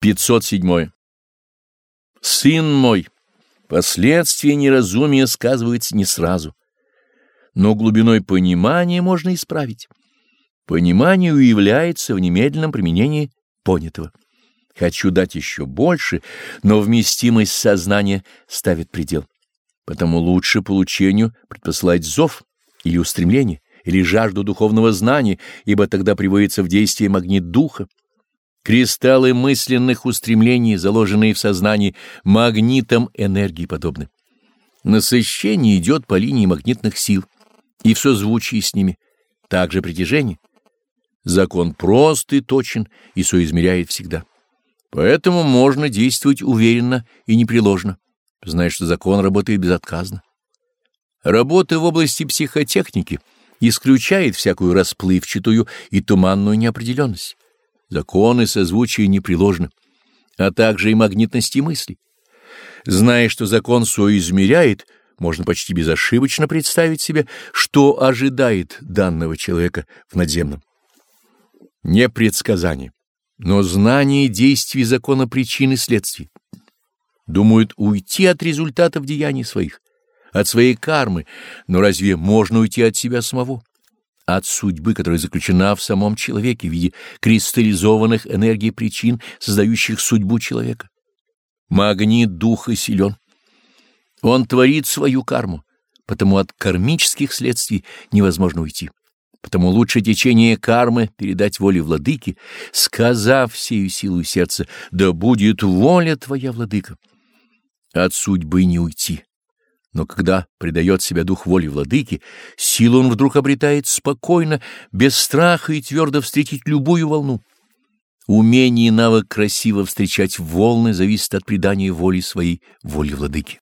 507. Сын мой, последствия неразумия сказываются не сразу, но глубиной понимания можно исправить. Понимание уявляется в немедленном применении понятого. Хочу дать еще больше, но вместимость сознания ставит предел. Потому лучше получению предпосылать зов или устремление, или жажду духовного знания, ибо тогда приводится в действие магнит духа. Кристаллы мысленных устремлений, заложенные в сознании, магнитом энергии подобны. Насыщение идет по линии магнитных сил и в созвучии с ними, также притяжение. Закон прост и точен и соизмеряет всегда. Поэтому можно действовать уверенно и непреложно, зная, что закон работает безотказно. Работа в области психотехники исключает всякую расплывчатую и туманную неопределенность. Законы созвучия непреложны, а также и магнитности мысли. Зная, что закон соизмеряет, можно почти безошибочно представить себе, что ожидает данного человека в надземном. Не предсказание, но знание действий закона причин и следствий. Думают уйти от результатов деяний своих, от своей кармы, но разве можно уйти от себя самого? От судьбы, которая заключена в самом человеке в виде кристаллизованных энергий причин, создающих судьбу человека. Магнит духа силен. Он творит свою карму, потому от кармических следствий невозможно уйти. Потому лучше течение кармы передать воле владыки, сказав всею силу сердца «Да будет воля твоя, владыка». От судьбы не уйти но когда предает себя дух воли владыки, силу он вдруг обретает спокойно, без страха и твердо встретить любую волну. Умение и навык красиво встречать волны зависит от предания воли своей, воли владыки.